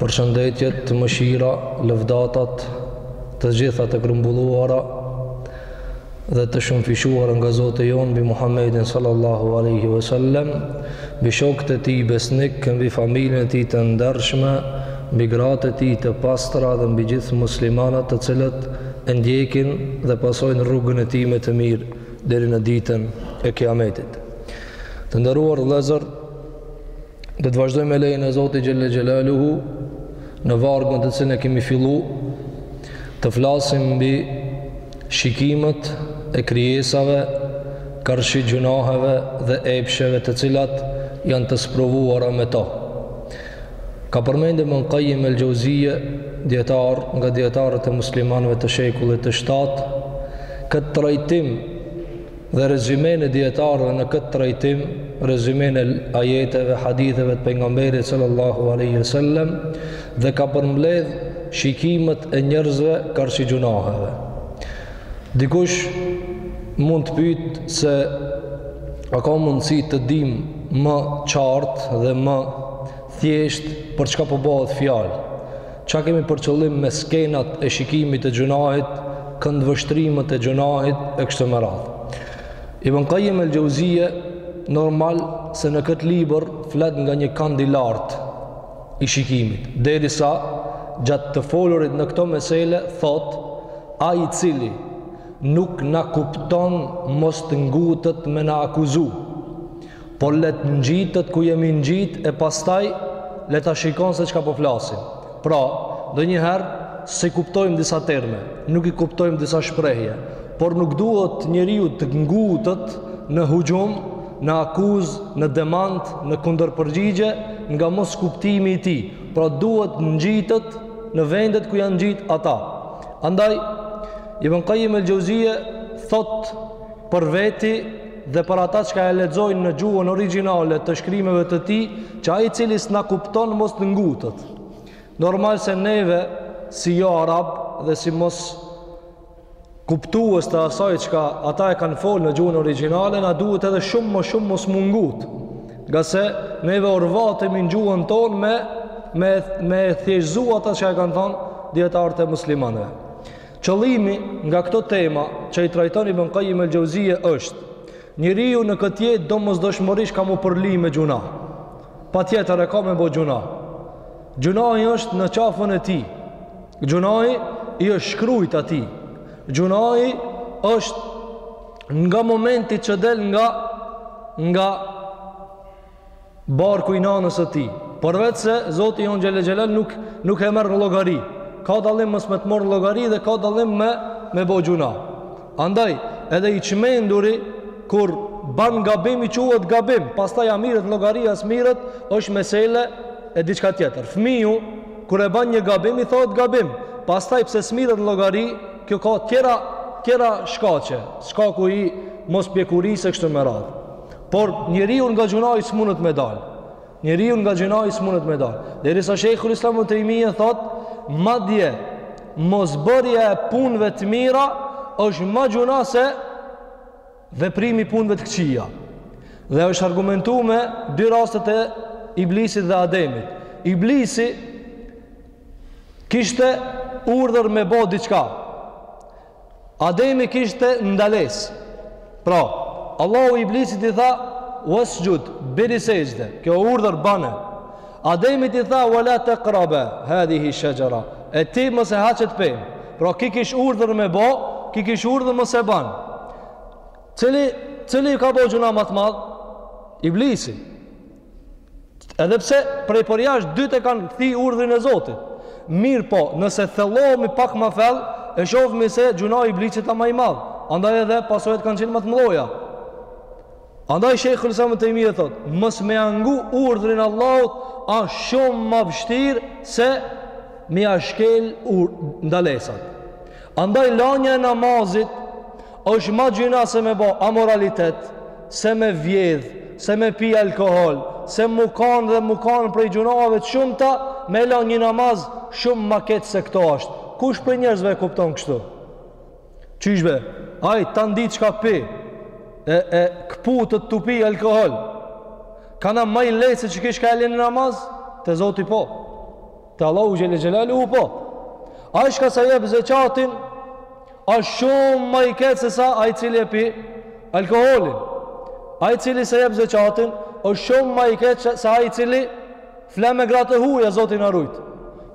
Përshëndetjet, mëshira, lëvdatat, të gjitha të grumbulluara dhe të shumëfishuara nga Zoti jonë mbi Muhammedin sallallahu alaihi wasallam, mbi shokët e tij besnikë, mbi familjen e tij të ndershme, mbi gratë e tij të pastra dhe mbi gjithë muslimanët të cilët e ndjekin dhe pasojnë rrugën e tij me të mirë deri në ditën e Kiametit. Të nderuar vëllezër, Do të vazhdojmë me lejen e Zotit Xhelle Xhelaluhu në vargun të cilën e kemi fillu të flasim mbi shikimet e krijesave karshi gjynaheve dhe epsheve të cilat janë të sprovuara me to. Ka përmendë Ibn Kajim el-Xheuzije djetar nga djetarët e muslimanëve të shekullit të shtatë këtë trajtim Dhe rezymenë e dijetarëve në këtë trajtim, rezymenë e ajeteve, haditheve të pejgamberit sallallahu alaihi wasallam dhe ka përmbledh shikimet e njerëzve karshi gjynaheve. Dikush mund të pyetë se a ka mundësi të dimë më qartë dhe më thjeshtë për çka po bëhet fjalë. Çka kemi për qëllim me skenat e shikimit të gjynahit, këndvështrimet e gjynahit e kështu me radhë. Ibn Qayyim el-Jauziyje normal se në këtë libër flet nga një kënd i lartë i shikimit, derisa gjatë të folurit në këto mesele thotë ai i cili nuk na kupton mos të ngutet me na akuzu. Po le të ngjitet ku jemi ngjit e pastaj le ta shikon se çka po flasim. Pra, ndonjëherë s'i kuptojmë disa terme, nuk i kuptojmë disa shprehje, por nuk duhet njeriu të ngutet në huxhum, në akuzë, në demant, në kundërpërgjigje nga moskuptimi i tij. Pra duhet ngjitet në vendet ku janë ngjit ata. Andaj Ibn Qayyim el-Jauziyje thotë për veti dhe për ata çka e lexojnë në gjuhën origjinale të shkrimeve të tij, që ai i cili s'na kupton mos të ngutet. Normal se neve si joarabë dhe si moskuptues të asaj çka ata e kanë folë në gjuhën origjinale, na duhet edhe shumë më shumë mos m'u ngut. Ngase neve orvatemi në gjuhën tonë me, me, me thjeshtëzu ata çka e kanë thonë dijetarët e muslimanëve. Qëllimi nga këto tema që i trajton Ibn Qayyim al-Jauziyja është, njeriu në këtë jetë domosdoshmërisht ka m'u përly me gjuna. Patjetër e ka me bo gjuna. Gjunahi është në qafën e tij. Gjunahi i është shkrujt atij. Gjunahi është nga momenti që del nga nga barku i nanës së tij. Porveç se Zoti jonë xhele xhelal nuk nuk e merr në llogari. Ka dallim mos me të morr në llogari dhe ka dallim me me bo gjynah. Andaj, edhe i çmenduri kur ban gabim i quhet gabim, pastaj a mirret në llogari a s'mirret, është mesele e diçka tjetër. Fëmiju kur e ban një gabim i thohet gabim, pastaj pse s'mirret në llogari, kjo ka tjera tjera shkaqe, shkaku i mospjekurisë e kështu me radhë. Por njeriu nga gjynahi s'munet me dal. Njeriu nga gjynahi s'munet me dal. Derisa shejhul islam Tejmije thotë, madje mosbërja e punëve të mira është ma gjynah se veprimi i punëve të këqija. Dhe e ka argumentu me dy rastet e iblisit dhe ademit. Iblisi kishte urdhër me bo diçka. Ademi kishte ndalesë. Pra, Allahu Iblisit i tha, "Wasjud, bëri sejdë." Kjo urdhër bane. Ademit i tha, "Wala taqraba hadhihi shajara." E ti mos e ha qet pemë. Pra, ki kish urdhër me bo, ki kish urdhër mos e ban. Cili cili ka bo gjynah ma të madh? Iblisi. Edhe pse prej përjashtë dytë e kanë thy urdhrin e Zotit. Mirëpo, nëse thellohemi pak ma fell, e shofmi se gjynahi i Iblisit a ma i madh. Andaj edhe pasojët kanë qenë ma të mdhaja. Andaj shejhul islam Tejmije thotë, mos me ja ngu urdhrin Allahut, a shumë ma vështirë se me ja shkel ndalesat. Andaj lanja e namazit, Është ma gjynah se me bo amoralitet, se me vjedh, se me pi alkohol, se mu kanë dhe mu kanë prej gjunahave të shumëta, me la një namaz shumë ma keq se këto është. Kush prej njerëzve e kupton kështu? Qysh be, ai tan ditën çka pi, e, e këputet tu pi alkohol, kanka ma i lehtë se qeki çka e len namaz, te Zoti po, te Allahu xhele xhelaluhu po. Ai çka s'e jep zekatin, Asht shumë ma i keq se sa ai i cili e pi alkoholin. Ai i cili s'e jep zekatin a shumë ma i keq se ai i cili fle me gratë e huaja, Zoti na rujt.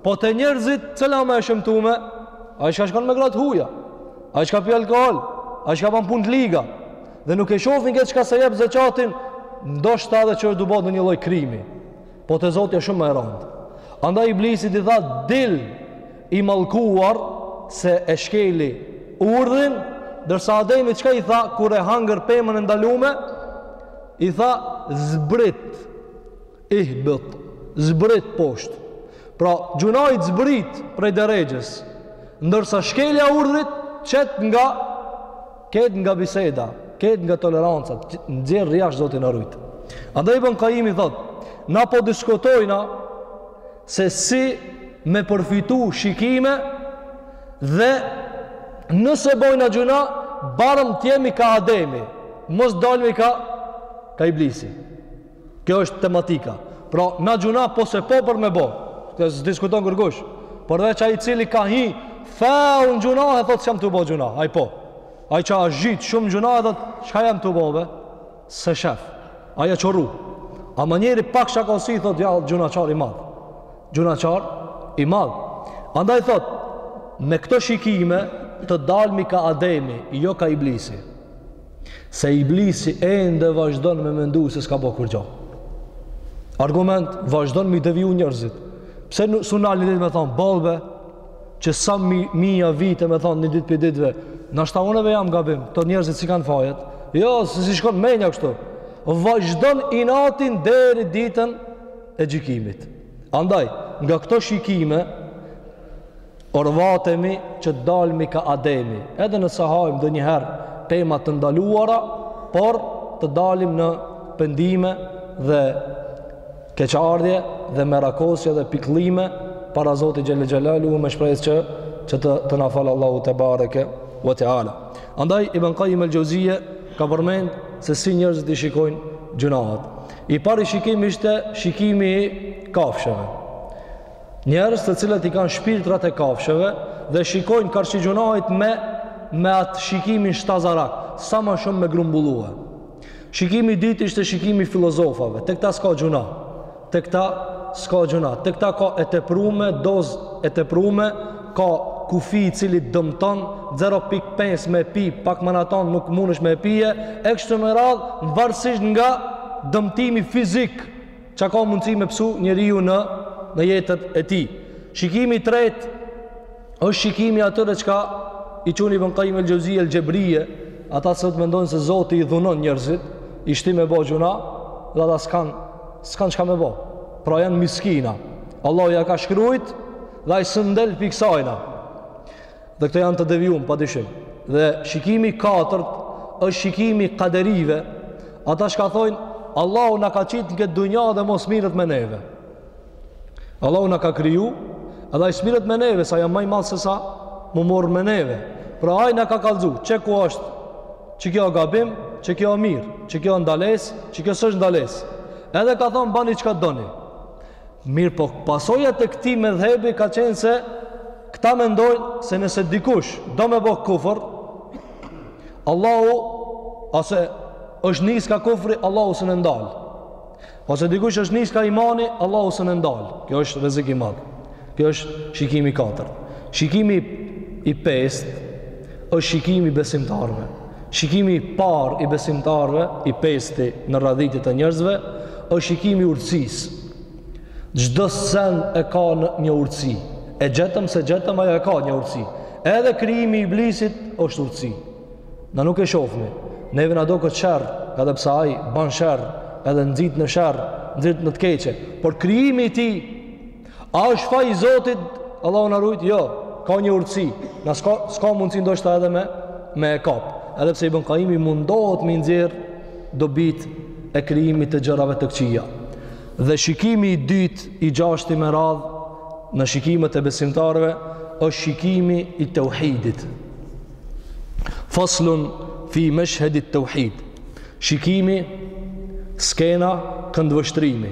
Po te njerëzit, cila a ma e shëmtume? Ai çka shkon me gratë huaja, ai çka pi alkohol, ai çka ban punë të liga dhe nuk e shofin këtë çka s'e jep zekatin, ndoshta edhe që do bëhet një lloj krimi. Po te Zoti a shumë ma e randë. Andaj iblisit i tha dil i mallkuar se e shkeli urdhrin, ndërsa Ademi çka i tha kur e hangër pemën e ndalume? I tha zbrit. Ihbit, zbrit poshtë. Pra, gjynahi të zbrit prej derexhes, ndërsa shkelja e urdhrit të qet nga Këtë nga biseda, këtë nga toleranca, nxjerr jashtë, Zoti na rujt. Andaj Ibn Qayyimi thotë, na po diskutojmë se si me përfitu shikime dhe nëse bojna gjuna, barem t'jemi ka Ademi, mos dalmi ka, ka Iblisi. Kjo është tematika. Pra, na gjuna po se po, kem me bo. Këtë s'e diskuton kërkush. Por veç ai i cili ka hi thellë n'gjunahe thotë s'jam tu bo gjuna. Ai po. Ai që asht zhyt shumë n'gjunahe thotë, çka jam tu bo be? S'e sheh. Ai a qorru. Ama njeri pak shakonsi thotë, ja, gjunaqar i madh. Gjunaqar i madh. Andaj thotë, me këto shikime të dalmi ka Ademi, jo ka Iblisi. Se Iblisi ende vazhdon me mendu se s'ka bo kurgjo. Argument, vazhdon me i deviju njerëzit. Pse s'u nal ni ditë me thonë, bal be, që sa mi, mija vite me thonë një dit pi ditve, nashta une ve jam gabim, këto njerëzit s'i kanë fajet. Jo, se s'i shkon menja kështu. Vazhdon inatin deri ditën e gjikimit. Andaj, nga këto shikime, Orvatemi që të dalmi ka Ademi, edhe nëse hajmë ndonjëherë tema të ndaluara, por të dalim në pendime dhe keqardhje dhe merakosje dhe pikllime para Zotit Xhel-le Xhelaluhu me shpresë që, që të, të na falë Allahu tebareke ve teala. Andaj, Ibn Qayyim el-Xhevzije ka përmend se si njerëzit i shikojnë gjunahat. I pari shikim ishte shikimi i kafshëve. Njerëz të cilët i kanë shpirtrat e kafshëve dhe shikojnë karshi gjunahit me me atë shikimin shtazarak, sa më shumë me grumbullue. Shikimi i dytë ishte shikimi i filozofave, tek ta s'ka gjuna, tek ta s'ka gjuna, tek ta ka e teprume, dozë e teprume, ka kufi i cili dëmton 0.5 me e pi, pak ma naton nuk mundesh me e pije, e kështu me radhë, varësisht nga dëmtimi fizik, Çka ka mundësi me pësu njeriu në, në jetët e tij. Shikimi i tretë është shikimi i atyre çka i quni Ibn Qayyim el-Xhevzi el-Xhebrije, ata sot mendojnë se Zoti i dhunon njerëzit, i shti me bo gjuna, dhe ata s'kanë, s'kanë çka me bo. Pra janë miskina. Allahu ia ka shkrujt dhe ai s'un del pi ksajna. Dhe këto janë të devijum, pa dyshim. Dhe shikimi i katërt është shikimi i kaderive. Ata shka thojnë, Allahu na ka qitë në këtë dunja dhe mo s'mirret me neve. Allahu na ka kriju, edhe ai s'mirret me neve, se ai a ma i madh se sa m'u marrë me neve. Pra ai na ka kallzu, qe ku është, qe kjo gabim, qe kjo mirë, qe kjo ndalesë, qe kjo s'është ndalesë. Edhe ka thonë, bani çka doni. Mirëpo, pasojat e këtij medhhebi ka qenë se këta mendojnë se nëse dikush do me bo kufër, Allahu, ose është nis ka kufri, Allahu s'e ndal. Ose dikush është nis ka imani, Allahu s'e ndal. Kjo është rrezik i madh. Kjo është shikimi i katërt. Shikimi i pestë, është shikimi i besimtarëve. Shikimi i parë i besimtarëve, i pesti në radhitje te njerëzve, është shikimi i urtësisë. Çdo send e ka një urtësi. E gjetëm s'e gjetëm ajo e ka një urtësi. Edhe krijimi i Iblisit është urtësi. Na nuk e shohim. Neve na doket sherr, edhe pse ai ban sherr, edhe nxit në sherr, nxit në të keqe, por krijimi i tij A është faj i Zotit, Allahu na ruajt, jo, ka një urtësi, na s'ka, s'ka mundësi ndoshta edhe me, me e kap. Edhe pse Ibn Kajimi mundohet me i nxjerrë dobitë e krijimit të gjërave të këqija. Dhe shikimi i dytë, i gjashti me radhë, në shikimet e besimtarëve, është shikimi i teuhidit. Faslun fi meshhedit-teuhid. Shikimi, skena, këndvështrimi.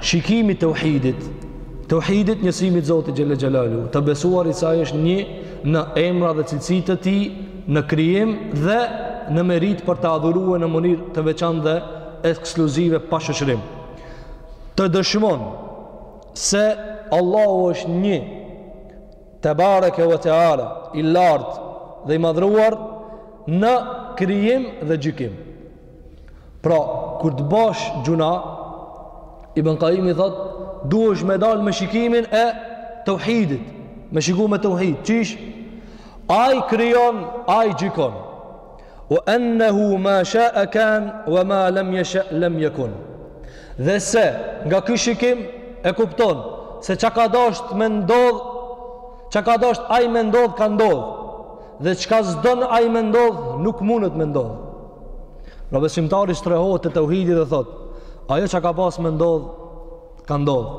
Shikimi i teuhidit, teuhidit, njësimit të Zotit xhel-le xhelaluhu, të besuarit se ai është një në emra dhe cilësi të tij, në krijim dhe në meritë për ta adhurue në mënyrë të veçantë dhe ekskluzive pa shoqërim. Të dëshmon se Allahu është një tebareke ve teala, i lartë dhe i madhëruar në krijim dhe gjykim. Pra, kur të bash gjynah, Ibn Kajimi thotë, duhesh me dal me shikimin e teuhidit, me shiku me teuhid, qysh ai krijon, ai gjykon, ue ennehu ma shae kan, ue ma lem jeshe lem jekun. Dhe se, nga ky shikim, e kupton, se çka ka dasht me ndodh, çka ka dasht ai me ndodh, ka ndodh. Dhe çka s'don ai me ndodh, nuk mundet me ndodh. Pra besimtari strehohet te teuhidi dhe thotë, ajo çka ka pas me ndodh, ka ndodh.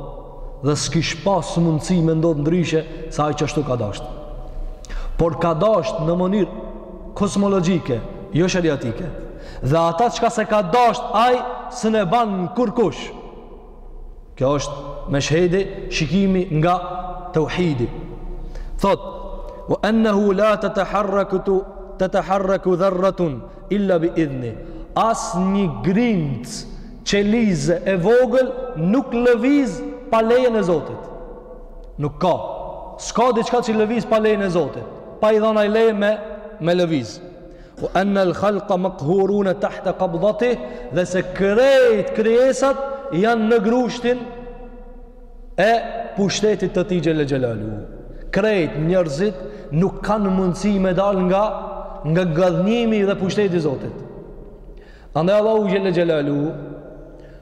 Dhe s'kish pas mundësi me ndodh ndryshe se ai qashtu ka dasht. Por ka dasht në mënyrë kosmologjike, jo sheriatike. Dhe atë çka s'e ka dasht, ai s'e ban kurkush. Kjo është meshhedi shikimi nga teuhidi. Thotë, ue ennehu la teteharraku, teteharraku dherratun, illa bi idhni. As një grimcë, qelizë e vogël, nuk lëviz pa lejen e Zotit. Nuk ka. S'ka diçka që lëviz pa lejen e Zotit. Pa i dhon ai leje me, me lëviz. Wa anna al khalqa maqhuruna tahta qabdati dhe se krejt krijesat janë në grushtin e pushtetit të tij xhele xhelaluhu. Krejt njerëzit nuk kanë mundësi me dal nga nga gadhnimi dhe pushteti i Zotit. Andaj Allahu xhele xhelaluhu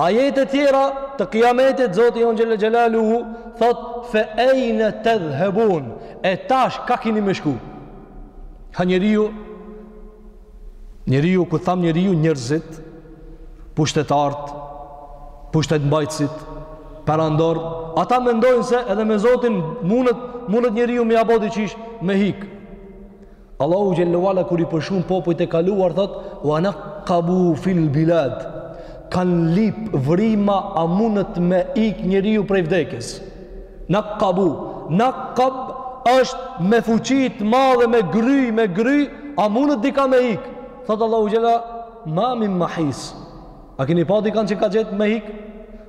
Ajetet e tjera të kiametit, Zoti jonë xhele xhelaluhu, thot, fe ejne tedhhebun, e tash ka kini me shku. Ka njeriu, njeriu, kur tham njeriu njerëzit, pushtetarët, pushtetmbajtësit, perandor, ata mendojnë se edhe me Zotin mundet, mundet njeriu me ia bo qish me hik. Allahu xhel-le ue ala kur i përshkruan popujt e kaluar thot wa naqabu fil bilad kan lip vrima a mundet me ik njeriu prej vdekjes naqabu naqab është me fuqi të madhe me gry me gry a mundet dika me ik thot Allahu xhel-le ma min mahis a keni pa dikan që ka gjet me ik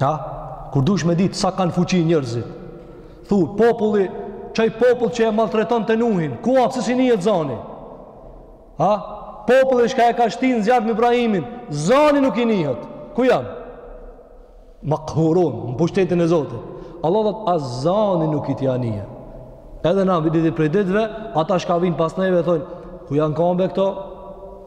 Ha? Kur dush me ditë sa kanë fuqi njerëzit, thu populli, qaj popull që e maltretonte Nuhin, ku a pse s'i nihet zani? Ha? Populli shka e ka shtinë n'zjarr Ibrahimin, zani nuk i nihet, ku janë? Makhurun, në pushtetin e Zotit. Allahut as zani nuk ia nije. Edhe na, një ditë prej ditve, ata shka vinë pas neve, thonë, ku janë kombet këto?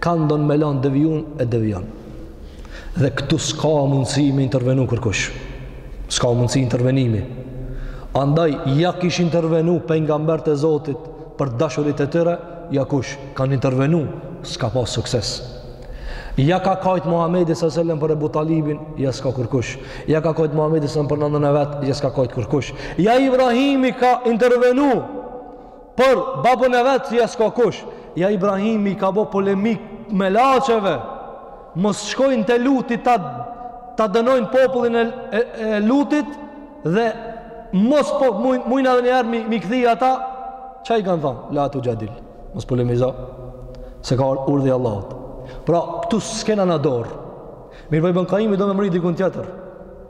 Kën don me lon devijun e devijon. Dhe këtu s'ka mundësi me intervenu kurkush. S'ka mundësi intervenimi. Andaj, ja kish intervenu pejgamberët e Zotit për dashurit e tyre, ja kush kanë intervenu, s'ka pas sukses. Ja ka kajtë Muhammedi salallahu selem për Ebu Talibin, ja s'ka kurkush. Ja ka kajtë Muhammedi salallahu selem për nënën e vet, ja s'ka kajtë kurkush. Ja Ibrahimi ka intervenu, Për babën e vet ja s'ka kush. Ja Ibrahimi i ka bo polemikë melaqeve. Mos shkojnë te Luti ta ta dënojnë popullin e, e, e Lutit dhe mos po mujnë edhe një herë mi, mi kthi ata ça i kanë thënë la tuxhadil. Mos polemizo. Se ka urdhë i Allahut. Pra, këtu s'kena në dorë. Mirëpo Ibn Kajimi do me mrri dikun tjetër.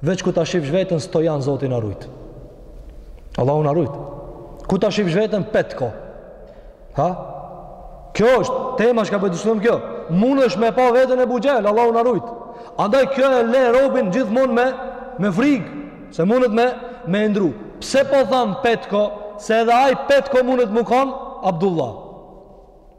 Veç ku ta shifsh vetën Stojan Zoti na rujt. Allahu na rujt. Ku ta shifsh vetën Petko. Ha? Kjo është tema çka po e diskutojm kjo. Mund është me pa vetën e bukur, Allahu na rujt. Andaj kjo e le robin gjithmonë me, me frikë, se mundet me, me ndru. Pse po tham Petko, se edhe aj Petko mundet mu kanë, Abdullah.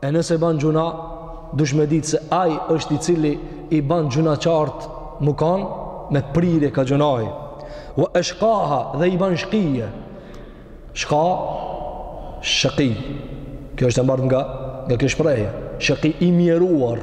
E nëse ban gjunah, dush me ditë se aj është i cili i ban gjunahqartë me kanë, me prirje ka gjunahi. Wa ashkaha dhe i ban shkije. Shka, shëki. Kjo është e marrë nga, nga kjo shprehje. Shëki i mjeruar.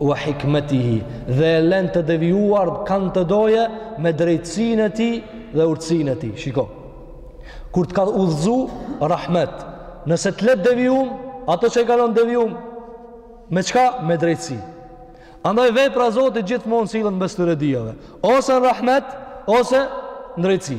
wa hikmatihi dhe e len të devijuar kan të dojë me drejtësinë e tij dhe urtësinë e tij. Shiko. Kur të ka udhëzu rahmet, nëse të le t'devijum, ata që i ka lon devijum me çka? Me drejtësi. Andaj vepra e Zotit gjithmonë sillet mes këtyre dyjave, ose në rahmet, ose në drejtësi.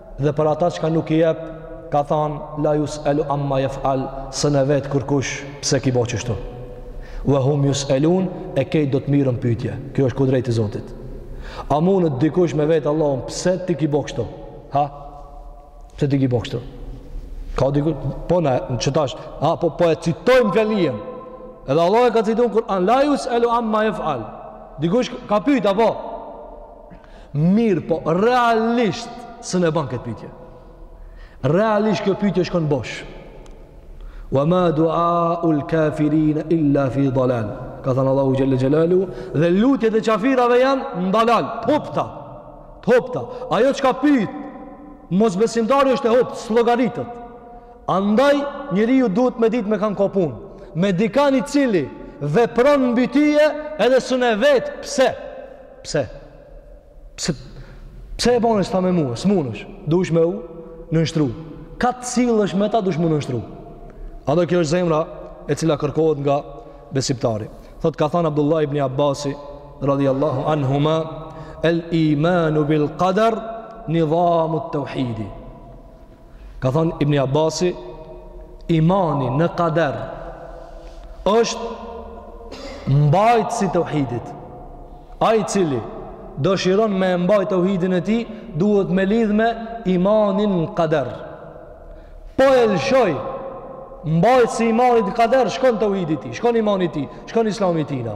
Dhe për ata çka nuk i jep, ka thënë la yus'alu amma yaf'al, s'un e vet kurkush pse ki bo kështu. Wa hum yus'alun, e krejt do të mirren n'pyetje. Kjo është kudreti i Zotit. A mundet dikush me e vetë Allahun pse ti ki bo kështu? Ha? Pse ti ki bo kështu? Ka diku po na qetash, ha po po e citojmë fjalën. Edhe Allahu e ka cituar n'Kur'an, la yus'alu amma yaf'al. Dikush ka pyet apo? Mirëpo, realisht, s'un e ban këtë pytje. Realisht kjo pytje shkon bosh. Wa ma dua ul kafirin illa fi dalal. Ka thënë Allahu xhel-le xhelaluhu, dhe lutjet e qafirave janë në dalal, t'hupta, t'hupta. Ajo çka pyt mosbesimtari është e huptë, s'llogaritet. Andaj, njeriu duhet me ditë me kan ka punë. Me dikan i cili vepron mbi ty, edhe s'un e vet, pse? Pse? Pse, pse e bane qëta me mua? S'munesh. Dush me u nënshtru. Ka të sillesh me ta dush mu nënshtru. A do kjo është zemra e cila kërkohet nga besimtari. Thot ka thanë Abdullah ibn Abbasi, radijallahu anhuma, el imanu bil qadar, nidhamut teuhidi. Ka thënë Ibn Abasi, imani në kader është mbajtësi i teuhidit. Ai i cili dëshiron me mbajt teuhidin e tij, duhet me lidh me imanin në kader. Po e lëshoi mbajtësi i imanit në kader, shkon teuhidi i tij, shkon imani i tij, shkon islami i tina.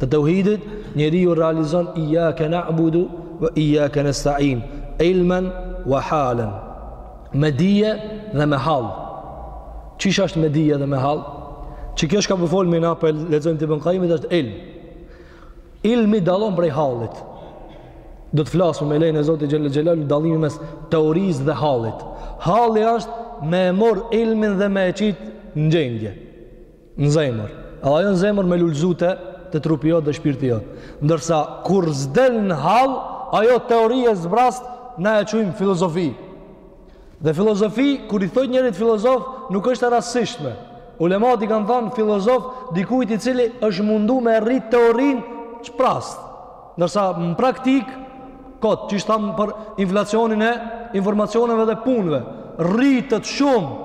Të tauhidit, njeriu realizon iyyake na'budu wa iyyake nasta'in, ilman wa halan. Me dije dhe me hall. Qysh është me dije dhe me hall? Qikjo çka po folim na, po lexojmë të Ibn Kajimit është ilm. Ilmi dallon prej hallit. Do të flasim me lejnë e Zotit xhel-le xhelaluhu dallimi mes teorisë dhe hallit. Halli është me e morr ilmin dhe me e qitë në gjendje. Në zemër. Edhe ajo në zemër me lulëzu te trupi jot dhe shpirti jot. Ndërsa, kur s'del në hall, ajo teori e e zbrazët ne e quajmë filozofi. Dhe filozofi, kur i thojnë njerit filozof, nuk është e rastësishme. Ulemat i kanë thanë filozof dikujt i cili është mundu me e rrit teorinë e zbrazët. Ndërsa, në praktikë, kot, qysh thamë për inflacionin e informacioneve dhe punëve, rritet shumë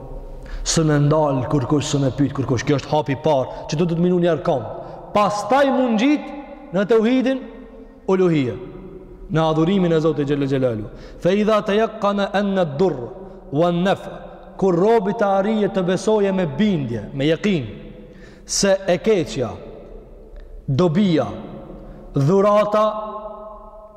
S'e ndal kërkush, s'e pyt kërkush. Ky është hapi i parë, që do të të mihen në kamë. Pastaj mu ngjit në teuhidin uluhije. Në adhurimin e Zotit xhel-le xhelaluhu. Fe idha tejekkane enne ed-durre uen-nef. Kur robi të arrijë të besojë me bindje, me jekin, se e keqja, dobija, dhurata,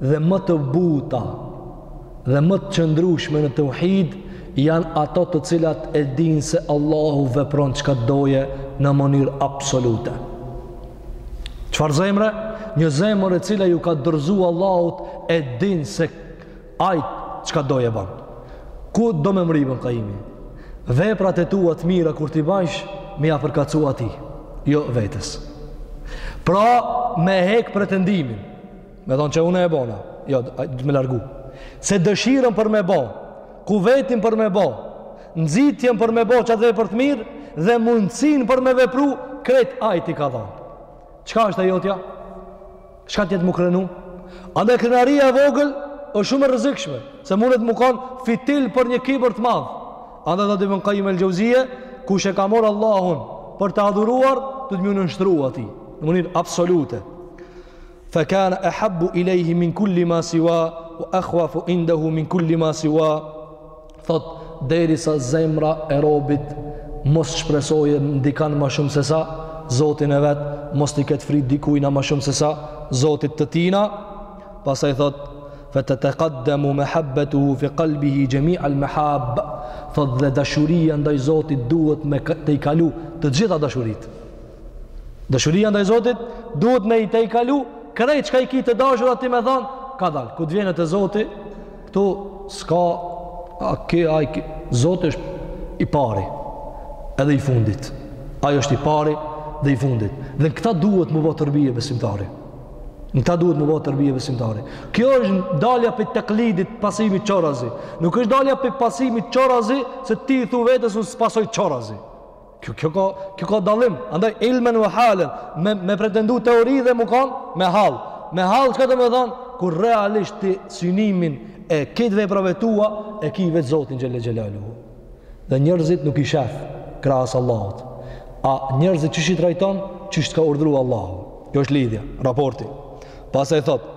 dhe më të buta dhe më të qëndrueshme në teuhid janë ato të cilat e dinë se Allahu vepron çka të dojë në mënyrë absolute. Çfarë zemre? Një zemër e cila iu ka dorëzu Allahut e din se ai çka dojë ban. Ku do me mërri Ibn Kajimi? Veprat e tua të mira kur t'i bajsh, me ia përkatsu atij, jo vetes. Pra, me hek pretendimin, Me thanë që une e bona. Jo, duhet me largu. Se dëshirën për me bo, kuvetin për me bo, nxitjen për me bo qat vepër të mirë, dhe mundësinë për me vepru, krejt ai t'i ka dhanë. Çka është e jotja? Çka tjetër mu krenu? Edhe krenaria e vogël është shumë e rrezikshme, se mundet mu kanë fitil për një kibër të madh. Andaj dhe Ibn Kajim el-Xheuzije, kush e ka marrë Allahun për ta adhuruar, duhet me iu nënshtru atij, në mënyrë absolute. fa kan ahabbu ilayhi min kulli ma siwa wa akhwafu indahu min kulli ma siwa thotë derisa zemra e robit mos shpresojë n'dikan më shumë sesa Zotin e vet mos t'i ketë frikë dikujt më shumë sesa Zotit të tina pastaj thotë fa tataqaddamu mahabbatuhu fi qalbihi jami' al mahab thotë dhe dashuria ndaj Zotit duhet me të i kalu të gjitha dashuritë Dashuria ndaj Zotit duhet me të i kalu krejt çka i ki të dashura ti me thanë, kadal, kur të vjen te Zoti, këtu s'ka, a ki, a i ki, Zoti është i pari, edhe i fundit, ai është i pari dhe i fundit. Dhe në këta duhet mu ba terbije besimtari. Në këta duhet mu ba terbije besimtari. Kjo është dalja prej teklidit, pasimit qorrazi. Nuk është dalja prej pasimit qorrazi se ti i thu vetes unë s'pasoj qorrazi. Kjo, kjo, ka, kjo ka dalim, andaj ilmen va halen, me, me pretendu teori dhe mu kon me hal. Me hal çka domethonë, kur realisht ti synimin e këtyne veprave tua, e ki veç Zotin xhele xhelaluhu. Dhe njërzit nuk i shef, krahas Allahut. A njërzit qysh i trajton, qysh ka urdhru Allahu. Kjo është lidhja, raporti. Pastaj thotë,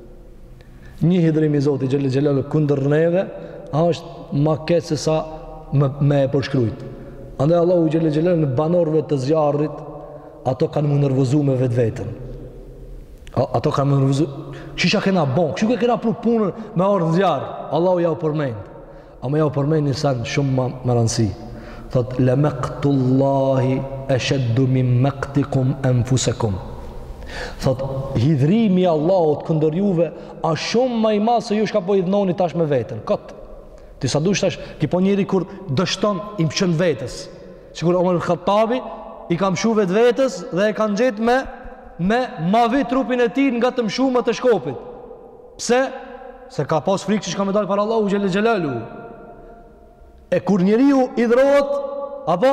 Një hidhrim i Zotit xhele xhelaluhu kundër neve, a është ma keq sesa me, me e përshkrujt. Andaj Allahu xhele xhelaluhu në banorve të zjarrit, ato kanë mu nervozu me vetveten. Ato kanë mu nervozu. Çka kena bon, që kena pru punën me ardh në zjarr, Allahu jau përmend. Ama jau përmend një sen shumë ma me rëndësi. Thot la maqtullahi ashaddu min maqtikum anfusakum. Thot hidhrimi i Allahut kundër juve është shumë ma i madh se ju shka po idhnoni tash me veten. Kot. Ti sa dush tash, qy po njeri kur dështon i mshën vetes. Sikur Omer Hattabi i ka mshu vet vetes dhe e kanë gjetë me me mavi trupin e tij nga të mshumat e shkopit. Pse? Se ka pas frikë që shka me dalë para Allahut xhele xhelaluhu. E kur njeriu idhrohet, apo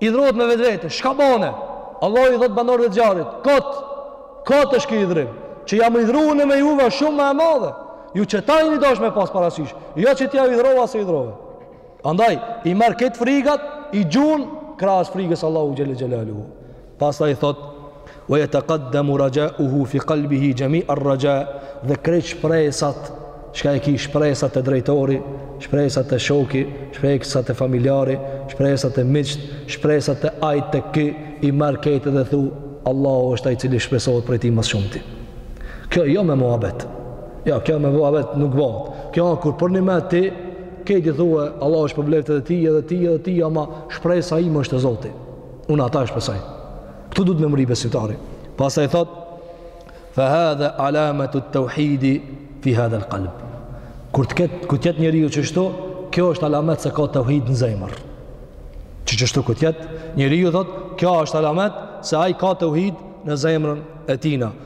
idhrohet me vetveten, shka bone? Allahu i thotë banorëve t'zjarrit, kot, kot është ky idhrim, që jam idhru une me juve shumë ma e madhe. Ju qeta e keni dasht me pas parasysh, jo që ti a u idhrove a s'u idhrove. Andaj, i merr krejt frigat, i gjun, krahas frigës Allahut xhele xhelaluhu. Pastaj thotë, "Wa yataqaddamu raja'uhu fi qalbihi jami' ar-raja", dhe krejt shpresat, çka e ki shpresat te drejtori, shpresat te shoki, shpresat te familjari, shpresat te miqtë, shpresat te ai te ky, i merr krejt dhe thu, Allahu është ai i cili shpresohet prej tij më së shumti. Kjo jo me muhabet. Jo, kjo me muhabet nuk bëhet. Kjo kur përnjëmend ti, krejt i thue, Allahu të shpërbleftë edhe ti, edhe ti, edhe ti, ama shpresa ime është te Zoti. Unë ata e shpresoj. Këtu duhet me mrri besimtari. Pastaj thot, fe hadha alametu teuhidi fi hadhel kalb. Kur të ketë, kur të jetë njeriu qeshtu, kjo është alamet se ka teuhid në zemër. Qe qeshtu kur të jetë njeriu, thot, kjo është alamet se aj ka teuhid në zemërën e tina.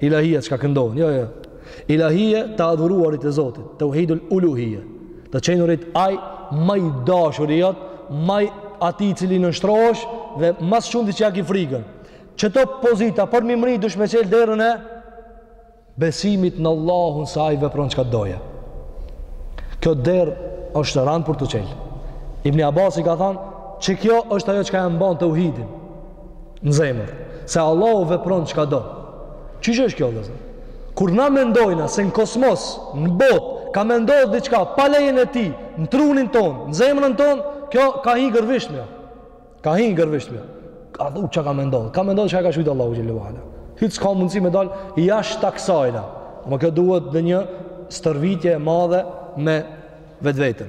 Ilahia çka këndohen. Jo, jo. Ilahia të adhuruarit e Zotit, teuhidul uluhie. Të qenurit ai ma i dashuri jot, ma atij i cili i nënshtrohesh dhe ma s'shumti që ja ki frikën. Qito pozita për me i mrri dush me çel derën e besimit në Allahun se ai vepron çka të dojë. Kjo derë është rand për t'u çel. Ibn Abbasi ka thanë, "Qe kjo është ajo çka e mban teuhidin." në zemër, se Allahu vepron çka do. Qish është kjo vëllezër? Kur na mendojna se në kosmos, në botë ka me ndodh diçka pa lejen e tij, në trunin ton, në zemrën ton, kjo ka hi gërvisht më. Ka hi gërvisht më. Kado çka ka me ndodh, ka me ndodh çka ka shkrujt Allahu xhele ve ala. Hiç s'ka mundësi me dal jashta ksajna. Ama kjo duhet dhe një stërvitje e madhe me vetveten.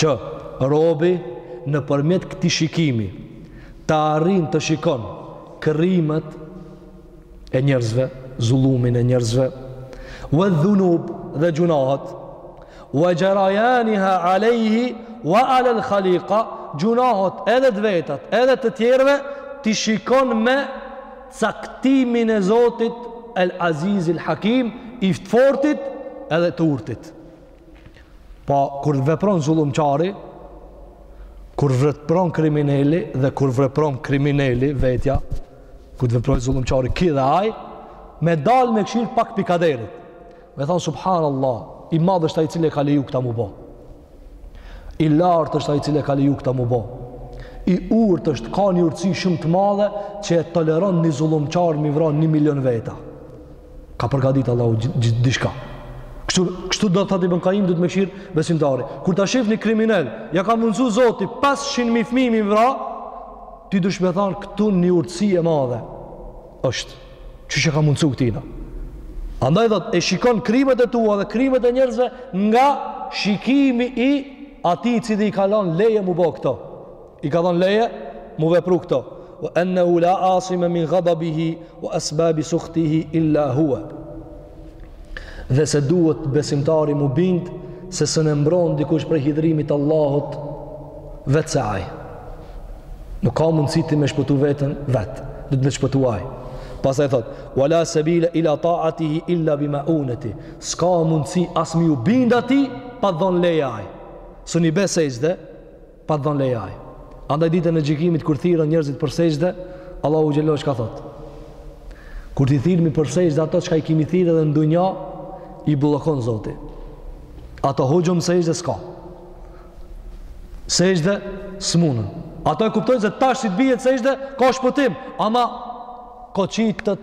që robi nëpërmjet këtij shikimi të arrin të shikon krimet e njerëzve, zullumin e njerëzve, wadh-dhunub dhe gjunahet, wa jarayaniha alayhi wa ala al khaliqa, gjunahet edhe të vetat, edhe të tjerëve t'i shikon me caktimin e Zotit El Aziz El Hakim, të fortit edhe të urtit. Po kur vepron zullumqari, kur vepron krimineli dhe kur vepron krimineli vetja, kur të vepron zullumqari ki dhe aj, me dal me këshir pak pi kaderit. Me thon, subhanallah, i madh është aj cili e ka leju këta m'u bo. I lartë është aj cili e ka leju këta m'u bo. I urtë është ka një urtësi shumë të madhe që e toleron një zullumqar m'i vra një milion veta. Ka përgatit Allahu diçka. Kështu, kështu do, thot Ibn Kajim, dut me këshir besimtari. Kur ta shif një kriminel, ja ka mundësu zoti 500 mi fmi m'i vra, ti dush me thanë këtu një urtësi e madhe është, që ja ka mundësu këtina. Andaj thotë e shikon krimet e tua dhe krimet e njerëzve nga shikimi i atij cili i ka lon leje m'u bo këto. I ka dhon leje m'u vepru këto. Wa annahu la asima min ghadabihi wa asbabi sukhtihi illa huwa. Dhe se duhet besimtari m'u bind se s'na mbron dikush prej hidhrimit të Allahut vet se ai. Nuk ka mundësi ti me shpëtu veten vetë. Dut me shpëtu ai. Pastaj thot, "Wala sabila ila ta'atihi illa bi ma'unatihi." S'ka mundsi as me ju bind atij pa dhon leje ai. S'un i be sexhde, pa të dhënë leje ai. Andaj ditën e gjykimit kur thirren njerëzit për sexhde, Allahu xhallahu çka thot. Kur t'i thirrmi për sexhde ato çka i kimi thirrë edhe në dunja i bllokon Zoti. Ato huxhum sexhde, s'ka sexhde, s'munën. Ato e kuptojnë se tash si të bie sexhde ka shpëtim, ama koçitet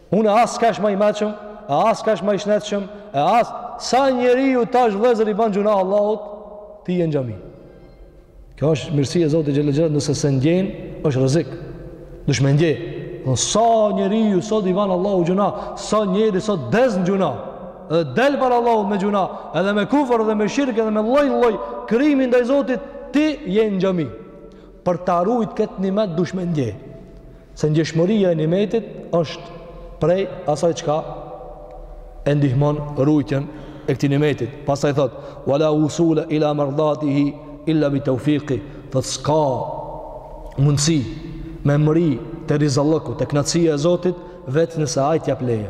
Unë as kash ma i meçëm, e as kash ma i shnetshëm, e as sa njeriu tash vëllezër i ban gjuna Allahut, ti je në xhami. Kjo është mirësi e Zotit xhel xhel, nëse s'e ndjen, është rrezik. Dush me ndje, dhe sa njeriu sot i ban Allahut gjuna, sa njeriu sot des në gjuna. Dhe del para Allahut me gjuna, edhe me kufër dhe me shirk edhe me lloj lloj krimi ndaj Zotit, ti je në xhami. Për me rujt këtë nimet dush me ndje. Se ndjeshmëria e nimetit është prej asaj qka e ndihmon rujtjen e këti nimetit. Pastaj thot, wala usule ila mardatihi illa bi teufiqi, thot s'ka mundësi me mrri te rizallëku, te knaqsia e Zotit, veç nëse ai t'jap leje.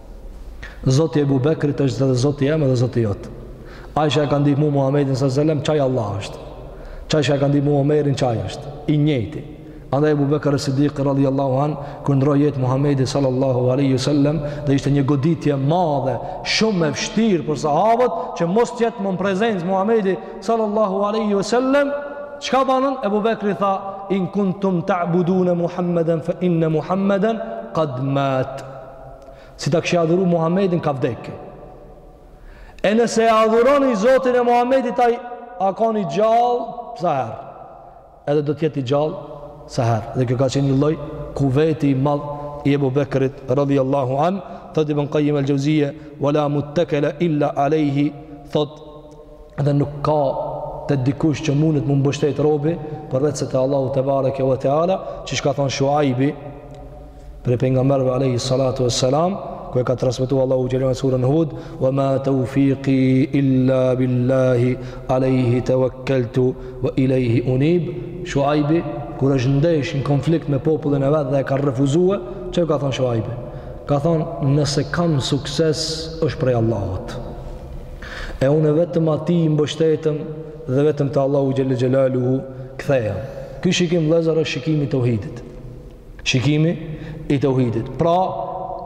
Zoti i Ebu Bekrit është dhe Zoti jem dhe Zoti jot. Ai që e ka ndihmu Muhammedin alejhi selam, qaj Allah është. Qaj që e ka ndihmu Omerin, qaj është. I njëjti. Andaj Ebu Bekër es-Sidiki, radhi Allahu anhu, kur ndrroi jetë Muhammedi sallallahu aleyhi sëllem, dhe ishte një goditje e madhe, shumë e vështirë për sahabët, që mos t'jetë më në prezencë Muhammedi sallallahu aleyhi sëllem, çka banën? Ebu Bekri tha, in kuntum ta'buduna Muhammeden, fa inna Muhammeden, qad mat. si ta kishit adhuru Muhammedin ka vdekë. E nëse e adhuroni Zotin e Muhammedit, ai a kon i gjallë, sa herë? Edhe do t'jetë i gjallë, sa herë? Dhe kjo ka qenë një lloj kuveti i madh i Ebu Bekrit, radhi Allahu anhu, thot Ibn Kajim el-Xheuzije, ve la mutekele illa alejhi, thot, dhe nuk ka te dikush që mundet m'u mbështet robi, përveç te Allahu tebareke ve teala, çka thonë Shuajbi, Prej pejgamberve alayhi salatu wassalam, ku e ka transmetu Allahu xhelalu surën Hud, "Wa ma tawfiqi illa billahi alayhi tawakkaltu wa ilayhi unib." Shuaibi kur është ndesh në konflikt me popullin e vet dhe e ka refuzue, çka ka thonë Shuaibi? Ka thonë, "Nëse kam sukses, është prej Allahut." E unë vetëm atij i mbështetëm dhe vetëm te Allahu xhele xhelaluhu kthehem. Ky shikim vëllezër është shikimi i tauhidit. Shikimi i teuhidit. Pra,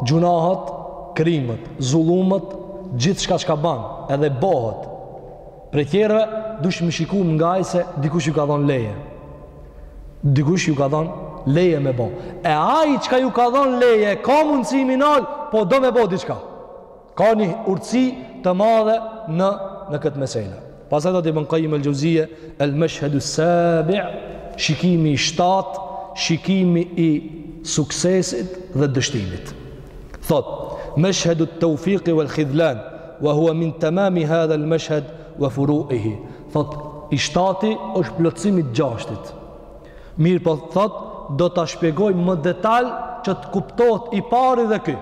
gjynahet, krimet, zullumet, gjithçka çka ban, edhe bohet prej tjerëve, dush me shiku m'ngaj se dikush ju ka dhonë leje. Dikush ju ka dhonë leje me bo. E ai çka ju ka dhonë leje, ka mundësi me i nal, po do me bo diçka. Ka një urtësi të madhe në këtë mesele. Pastaj thot Ibn Qayyim al-Jawziyya al-Mashhad as-Sabi' shikimi i shtatë, shikimi i suksesit dhe dështimit. Thot: Mashhad at-Tawfiq wal-Khidlan, wa huwa min tamam hadha al-mashhad wa furu'ihi. Thot: I shtati është plotësimi i t'gjashtit. Mirëpo thot, do ta shpjegoj më detal që të kuptohet i pari dhe ky.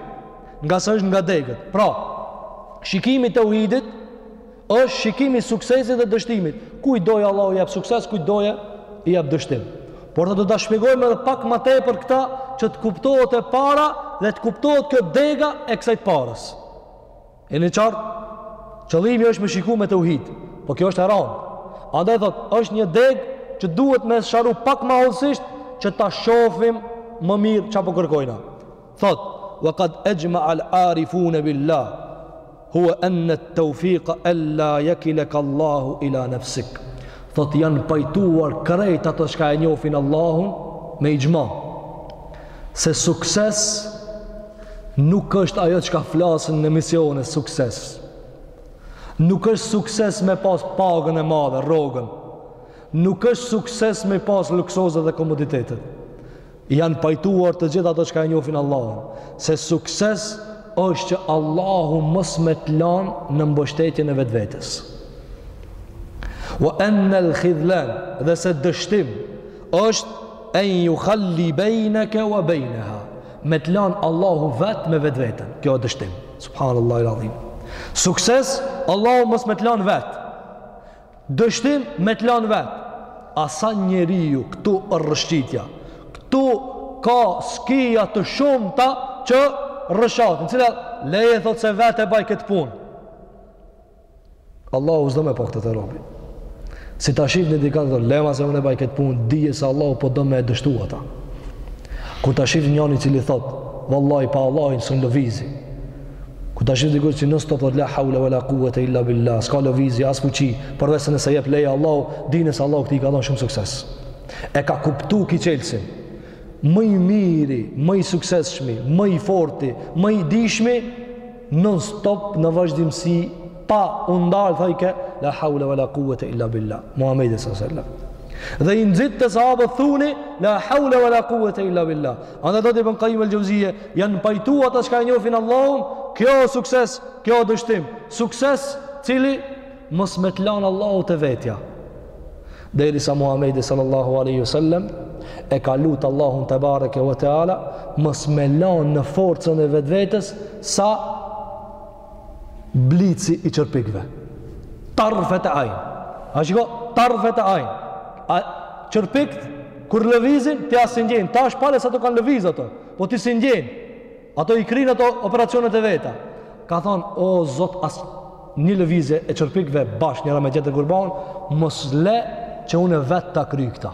Ngase është nga degët. Pra, shikimi i teuhidit është shikimi i suksesit dhe dështimit. Kuj dojë Allahu i jep sukses, kuj dojë i jep dështim. Por do ta shpjegojmë edhe pak ma tepër këta që të kuptohet e para dhe të kuptohet kjo dega e kësaj t'parës. Jeni qartë, qëllimi është me shiku me teuhid. Po kjo është e randë. Andaj thot, është një degë që duhet me sharu pak ma hollësisht që ta shofim më mirë çka po kërkojna. Thotë, Wa qad ejma'a al-'arifune billah huwa anna at-tawfiqa alla yakilaka Allahu ila nafsik. Thotë, Janë pajtuar krejt ato çka e njofin Allahun me ixhma, se sukses nuk është ajo çka flasin në emisione sukses. Nuk është sukses me pas pagën e madhe, rrogën. Nuk është sukses me pas luksoze dhe komoditetet. janë pajtuar të gjithë ato çka e njofin Allahun, se sukses është që Allahu mos me të lanë në mbështetjen e vetvetes. Wa enel khidhlan dhe se dështim është en ju khalli bejne ke wa bejne ha. Me të lanë Allahu vetë me vetveten. Kjo është dështim. Subhanallahil adhim. Sukses, Allahu mos me të lanë vetë. Dështim me të lanë vetë. A sa njeriu këtu rrëshqitja. Këtu ka skija të shumta që rrëshqet. Në t'cilat leje thotë se vetë e baj këtë punë. Allahu s'do me pa këta te robi. Si ta shef një dikan thotë lema se unë e baj këtë punë, dije se Allahu po do me e dështu ata. Kur ta shef njani cili thotë, vallahi pa Allahin s'un lëvizi, Kur ta shef dikush që non stop la haula wala quwata illa billah, s'ka lëvizje as fuqi, përveç se nëse jep leje Allahu, dine se Allahu këtij i ka dhënë shumë sukses. E ka kuptu ky çelsin. Ma i miri, ma i suksesshmi, ma i forti, ma i dishmi, non stop në vazhdimësi, pa undalë, thajke, la haula wala quwata illa billah, Muhammedi s.a.s. Dhe i nxitte sahabët thuni, la haula wala quwata illa billah, Andaj thotë Ibn Qayyim al-Jauziyje, janë pajtu ata çka e njofin Allahun, kjo është sukses, kjo është dështim. Sukses, cili mos me të lanë Allahu te vetja. Derisa Muhamedi sallallahu alaihi wasallam e ka lutë Allahun tebareke ve teala mos me lanë në forcën e vetvetes sa blici i qerpikve. Tarfete ajn. A shiko, tarfete ajn. A qerpikt, kur lëvizin, ti as s'i ndjen. Tash pale sa të kanë lëviz ato. Po ti s'i ndjen. Ato i kryjnë ato operacionet e veta. Ka thanë, o, zot, as një lëvizje e qerpikve bashkë njëra me tjetrën, kurban, mos le që unë vetë ta kry këta.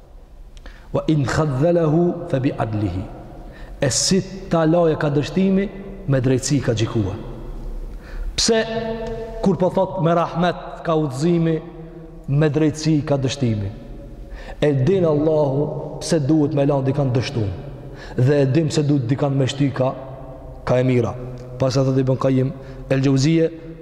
Wa in khadhalahu fa bi adlihi. E nëse ta lë kah dështimi me drejtësi ka gjikua. Pse kur po thot me rahmet kah udhëzimi me drejtësi kah dështimi. E din Allahu pse duhet me lanë dikën dështun. Dhe e din pse duhet dikën me shty kah e mira. Pastaj thot Ibn Kajim el Xhevzije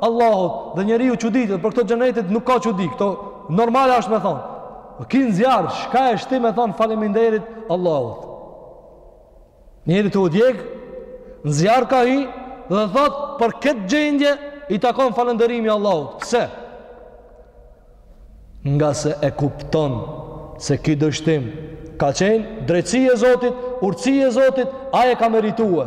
Allahut dhe njeriu çuditet, për këto xhenetit nuk ka çudi, këto normale është me thon. Po ki n'zjarr, çka e shtin me thon faleminderit Allahut. Njeri tu u djeg, në zjarr ka hi, dhe thot, për këtë gjendje, i takon falenderimi Allahut. Pse? Ngase e kupton se ki dështim ka qenë drejtësi e Zotit, urtësi e Zotit, ai e ka meritue.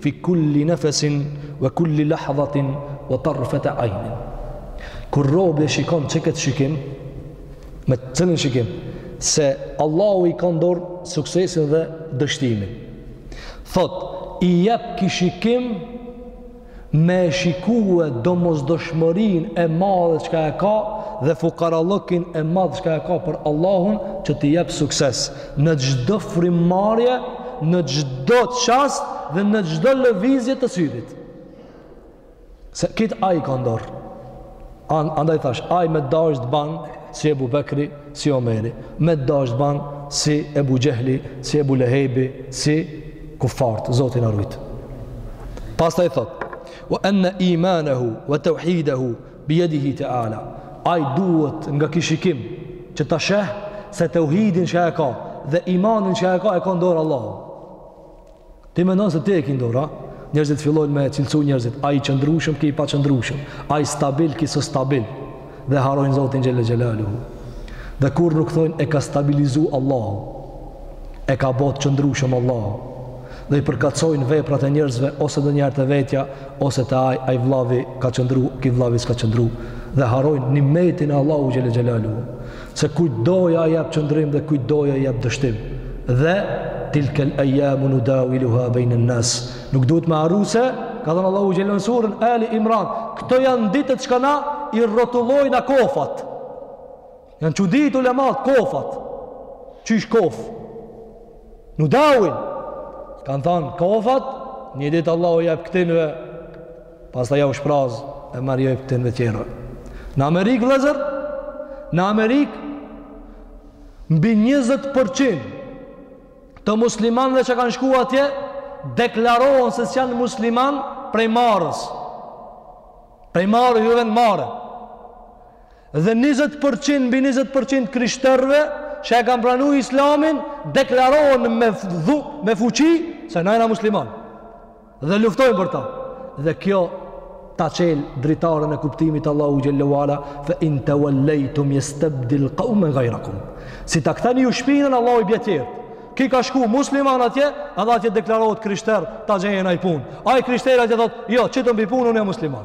Fi kulli nefesin ve kulli lahdhatin ve tarfeti ajnin. Kur robi e shikon qeket shikim, me të cilin shikim, se Allahu i ka n'dorë suksesin dhe dështimin. Thot, i jep ki shikim me shikue domosdoshmërinë e madhe çka e ka dhe fukarallëkin e madhe çka e ka për Allahun që t'i jep sukses. Në çdo frymëmarrje, në çdo çast dhe në çdo lëvizje të syrit. Se kit ai ka n'dor. An, andaj thash, ai me dasht të ban si Ebu Bekri, si Omeri, me dasht të ban si Ebu Xhehli, si Ebu Lehebi, si kufart, Zoti na rujt. Pastaj thot: "Wa anna imanahu wa tauhidahu Biyadihi Teala, Ai duhet nga ky shikim që ta sheh se teuhidin çka e ka dhe imanin çka e ka e ka në dorë Allahu. Ti mendon se ti e ke në dorë, a? Njerëzit fillojnë me cilësu njerëzit, ai i qëndrueshëm, ki i paqëndrueshëm, ai stabil, ki s'o stabil dhe harrojnë Zotin Xhele Xhelaluhu. Dhe kur nuk thonë e ka stabilizu Allahu, e ka bo t'qëndrueshëm Allahu. Dhe i përkatsojnë veprat e njerëzve ose ndonjëherë të vetja ose te aj, aj vllavi ka qëndru, ki vllavi s'ka qëndru, dhe harrojnë nimetin e Allahut Xhele Xhelaluhu, se kujt do ja jap qëndrim dhe kujt do ja jap dështim, dhe tilkel ejamu nudawiluha bejnen nas, nuk duhet me harru se, ka thënë Allahu Xhele në surën Ali Imran, këto janë ditët çka na i rrotullojmë na kofat, Janë çudit ulemat, kofat. Qysh kof? Nudawilu. Kanë thanë kofat, një ditë Allahu jep këtinve, pastaj jau shpraz, e merr jep këtinve tjerve. Në Amerikë, vllezër, në Amerikë, mbi 20% të muslimanve që kanë shku atje, deklarohen se s'janë musliman prej marres. Prej marre, ju vjen marre. Dhe njëzet për qind mbi njëzet për qind krishterëve që e kanë pranu Islamin deklarohen me, me fuqi se na jena musliman. Dhe luftojnë për ta. Dhe kjo ta çel dritaren e kuptimit Allahu xhelle ve ala fa in tawallaytum yastabdil qauman ghayrakum. Si ta kthani ju shpinën Allahu i bje tjert. Ky ka shku musliman atje, edhe atje deklarohet krishter, ta gjejë naj punë. Ai krishter atje thot, "Jo, çetëm bi punë, unë jam musliman."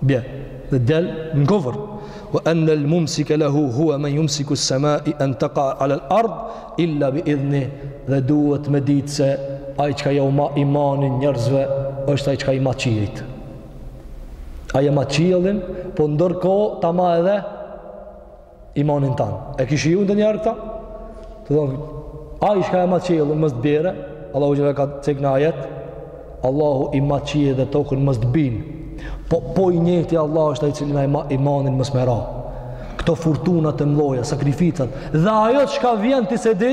bie dhe del në kufër wa anna al mumsika lahu huwa man yumsiku as samai an taqa ala al ard illa bi idhni dhe duhet me ditë se ai çka jau ma imanin njerëzve është ai çka i ma qiejt ai e ma qiellin po ndërkohë ta ma edhe imanin tanë. E kishi ju ndonjëherë këta? Domethënë, ai çka e ma qiellin mos të bjere, Allahu xhelle e ka cek në ajet, Allahu i ma qiejt dhe tokën mos të binë, po, po i njëjti Allah është ai i cili na e ma imanin mos me ra. Këto furtunat e mdhaja, sakrificat, dhe ajo çka vjen ti s'e di,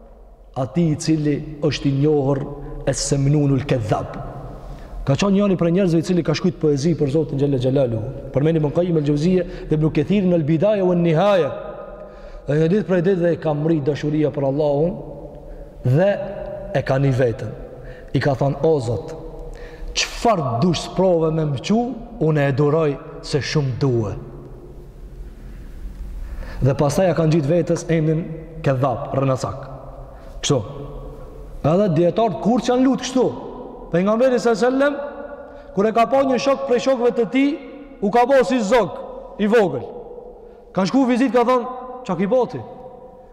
Atij i cili është i njohur es Semnun el Kedhab. Ka qenë njani prej njerëzve i cili ka shkrujt poezi për Zotin xhelle xhelaluhu. Përmend Ibn Kajim el Xheuzije dhe Ibn Kethiri në el Bidaje uen Nihaje. Dhe një ditë prej ditëve i ka mri dashuria për Allahun dhe e ka ni veten. I ka thanë, o Zot, çfarë dush sprove me më çu, unë e duroj se shumë t'due. Dhe pastaj ja ka ngjitë vetes emnin kedhab, rrenacak. Kështu. Edhe dijetarët kurrë s'janë lutë kështu. Pejgamberi salallahu alejhi ve sellem, kur e ka pa një shok prej shokve të tij, u ka bo si zog, i vogël. Kanë shku vizit, ka thanë, çka ki bo ti?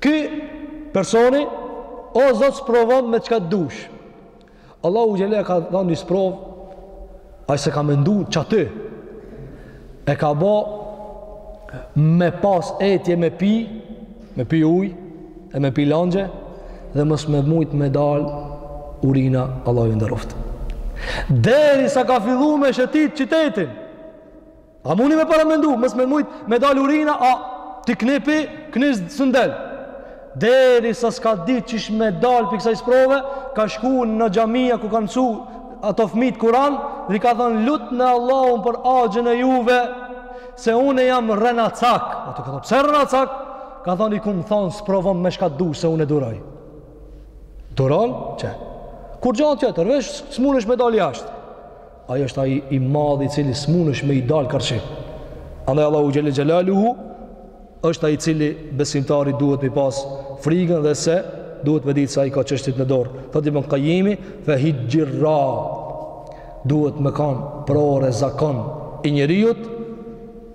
Ky personi o Zot sprovom me çka dush. Allahu xhelle i ka dhënë një sprovë ai s'e ka mendu qaty. E ka bë me pas etje me pi, me pi ujë e me pi langje dhe mos me mujt me dal urina Allahu na ruajtë. Derisa ka fillu me shëtit qytetin. A muni me paramendu, mos me mujt me dalë urina, a ti knepi, knisë së ndelë. Derisa s'ka ditë qysh me dalë prej kësaj sprove, ka shku në xhamia ku kanë msu ato fmit kuran, dhe i ka thënë lutne Allahun për axhën e juve, se unë jam rrenacak. Ato ka thënë, pse rrenacak? Ka thënë, i kom thënë, sprovom me çka dush, se unë duroj. Duron, qe? Kurgja tjetër, veç s'munesh me dalë jashtë. Ai është ai i madh i cili s'munesh me i dal karshi. Andaj Allahu xhelle xhelaluhu është ai i cili besimtari duhet me ia pas frikën dhe se duhet me ditë se ai ka çështjet në dorë. Thot Ibn Qayyimi, "Fa hijjira" duhet me kanë prore zakon i njeriut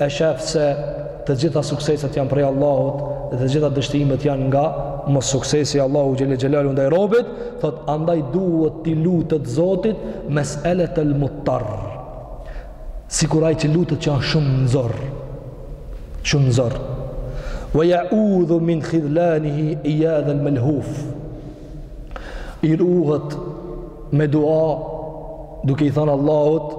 e shef se të gjitha sukseset janë prej Allahut dhe të gjitha dështimet janë nga mossuksesi i Allahut xhel-le xhelaluhu ndaj robit, thot andaj duhet t'i lutet Zotit mes'elete el mudtarr. Sikur ai që lutet që janë shumë në zor. Shumë në zor. Wa ya'udhu min khidlanihi iyadha al malhuf. I ruhet me dua duke i thanë Allahut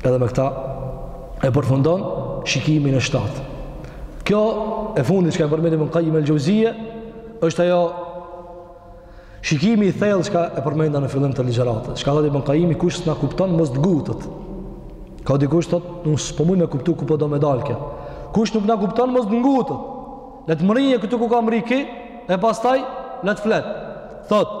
Edhe me këta e përfundon shikimin e shtatë. Kjo e fundit që e përmend Ibn Qayyim al-Jawziyye është ajo shikimi i thellë që e përmenda në fillim të ligjëratës. Çka thotë Ibn Qayyim, kush s'na kupton mos të ngutet. Ka dikush thotë, nuk s'po muj me kuptu ku po do me dalë kjo. Kush nuk na kupton mos të ngutet. Le të mrrijë këtu ku ka mrri ky e pastaj le të flet. Thotë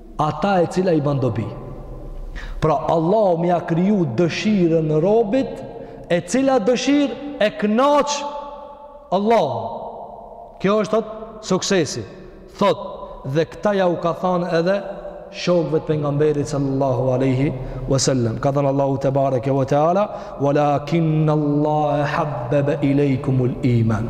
Ata e cila i ban dobi. Pra Allahu me ia kriju dëshirën robit, e cila dëshirë e kënaq Allahun. Kjo është thot suksesi. Thot dhe këta jau ka than edhe shokëve të pejgamberit sallallahu alaihi wasallam. Ka thanë Allahu tebareke ve teala, "Walakin Allah habbaba ilaykumul iman."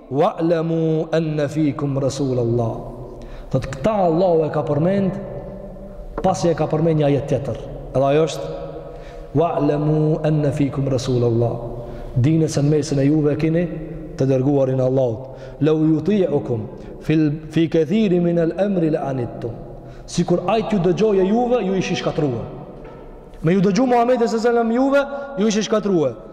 Wa'lamu anna fikum Rasulallah. Thot këta Allahu e ka përmend pasi e ka përmend një ajet tjetër. Edhe ajo është Wa'lamu anna fikum Rasulallah. Dini se në mesin e juve keni të dërguarin e Allahut. Law yuti'ukum fi fi kathiri min al-amri la'anittum. Sikur ai t'ju dëgjoje juve, ju ishi shkatrue. Me ju dëgju Muhamedi sallallahu alaihi wasallam juve, ju ishi shkatrue.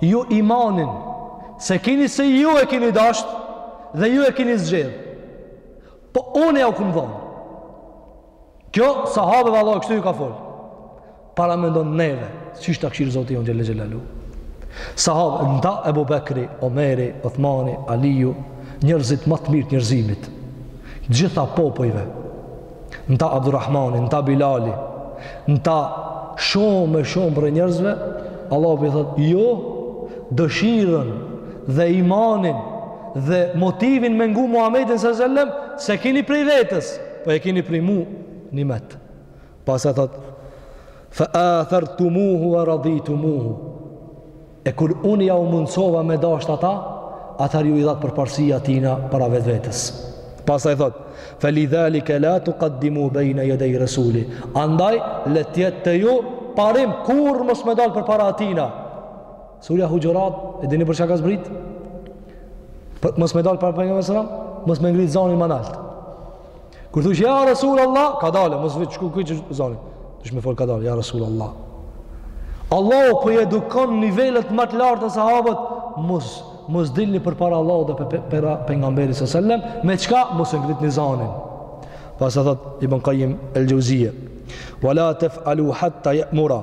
Ju imanin, s'e kini se ju e kini dasht dhe ju e kini zgjedh. Po unë jau kam dhonë. Kjo sahabeve Allah kështu ju ka folë. Paramendoni neve, si shtë akshirë Zoti jonë xhel-le xhelaluhu. Sahabë, në ta Ebu Bekri, Omeri, Othmani, Aliju, njerëzit ma të mirë të njerëzimit. Gjitha popujve, në ta Abdurrahmani, në ta Bilali, në ta shumë e shumë prej njerëzve, Allahu po i thot, jo, dëshirën dhe imanin dhe motivin me ngu Muhammedin sallallahu alaihi wasallam, s'e kini prej vetes, po e kini prej mu nimet. Pastaj thot, fa athartumuhu wa raditumuhu, E kur unë jau mundësova me dashtë ata, atëherë ju i dhatë përparësi atina para vetvetes. Pastaj thotë, fe lidhalike la tukaddimu bejne jedej resuli. Andaj, le t'jetë te ju parim, kurrë mos me dalë përpara atina. Surja Hujurat, e dini për çka ka zbrit? Mos me dalë para pejgamberit sallallahu alaihi wasallam, mos me ngritë zanin ma naltë. Kur thosh ja Rasul Allah, kadalë, mos veç shku kujt zonin. Dush me fol kadalë ja Rasul Allah. Allahu po i edukon nivelet më të larta sahabët, mos mos dilni përpara Allahut dhe përpara pejgamberit sallallahu alajhi wasallam, me çka mos e ngritni zanin. Pas sa thot Ibn Qayyim el-Jawziyya, "Wala taf'alu hatta ya'mura"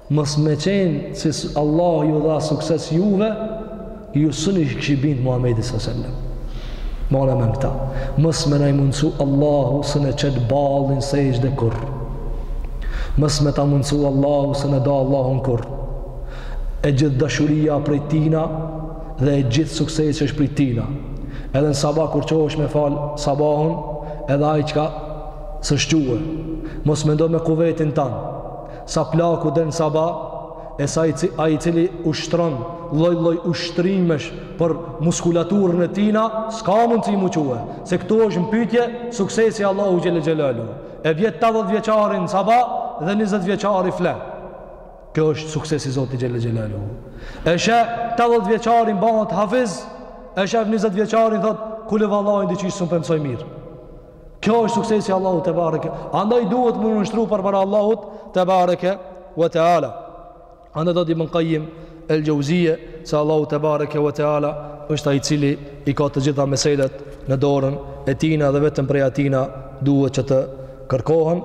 Mos me qenë se Allahu ju dha sukses juve, ju s'un i kishit bindë Muhammedi s.a.s. Mare me në këta. Mos me na e mundësu Allahu s'un e qet ballin n'sexhde kurr. Mos me ta mundësu Allahu s'un e do Allahun kurr. E gjithë dashuria prej tina dhe e gjithë suksesi është prej tina. Edhe në sabah kur çohesh me falë sabahun, edhe ai çka s'është çu. Mos mendo me kuvetin tanë. Sa plaku vjen n'sabah e sa ai i cili ushtron lloj lloj ushtrimesh për muskulaturën e tina, s'ka mundësi m'u çu. Se këtu është në pytje, suksesi Allahut Xhelle Xhelaluhu. E vjen tetëdhetë vjeçari n'sabah dhe njëzet vjeçari fle. Kjo është suksesi Zotit Xhelle Xhelaluhu. E sheh tetëdhetë vjeçarin bëhet hafiz, e sheh njëzet vjeçarin thotë, kule vallahi n'di qysh s'un po e mësoj mirë. Kjo është suksesi Allahut tebareke. Andaj duhet m'u nënshtru përpara Allahut tebareke ve teala. Andaj thot Ibn Kajjim el-Xhevzije se Allahu tebareke ve teala është ai cili i ka të gjitha meselet në dorën e tina dhe vetëm prej atina duhet që të kërkohen.